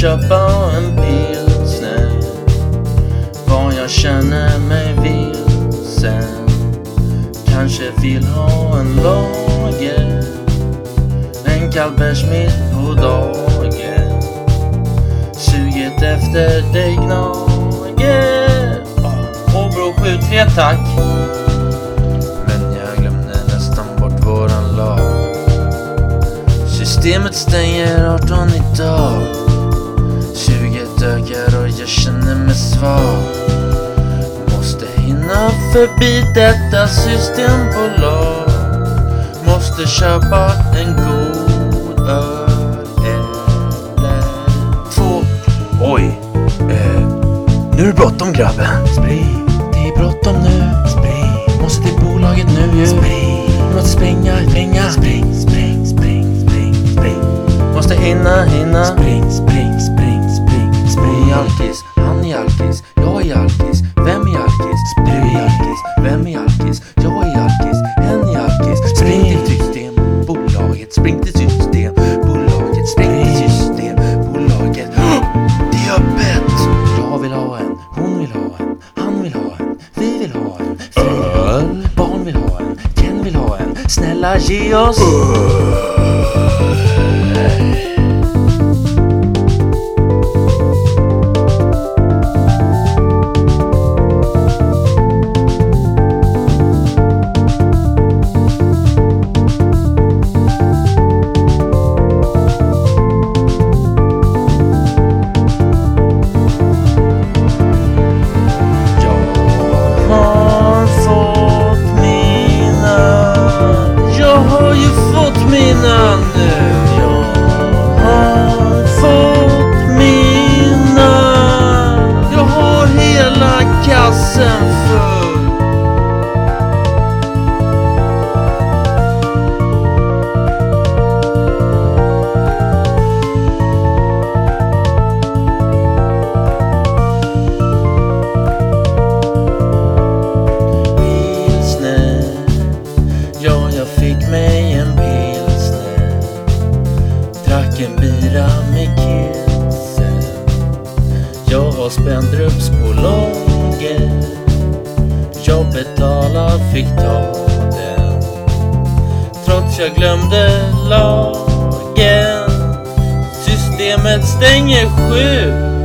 köpa en pilsner Var jag känner mig vilsen. Kanske vill ha en lager. En kall bärs mitt på dagen. Suget efter dig gnager. Åbro 73 tack. Men jag glömde nästan bort våran lag. Systemet stänger 18 idag. Suget ökar och jag känner mig svag. Måste hinna förbi detta systembolag. Måste köpa en god öl eller två. Oj, eh, nu är det bråttom grabben. Spring, det är bråttom nu. Spring, måste till bolaget nu ju en Jag har Spendrupsbolaget Jag betalar, fick ta den Trots jag glömde lagen. Systemet stänger sju.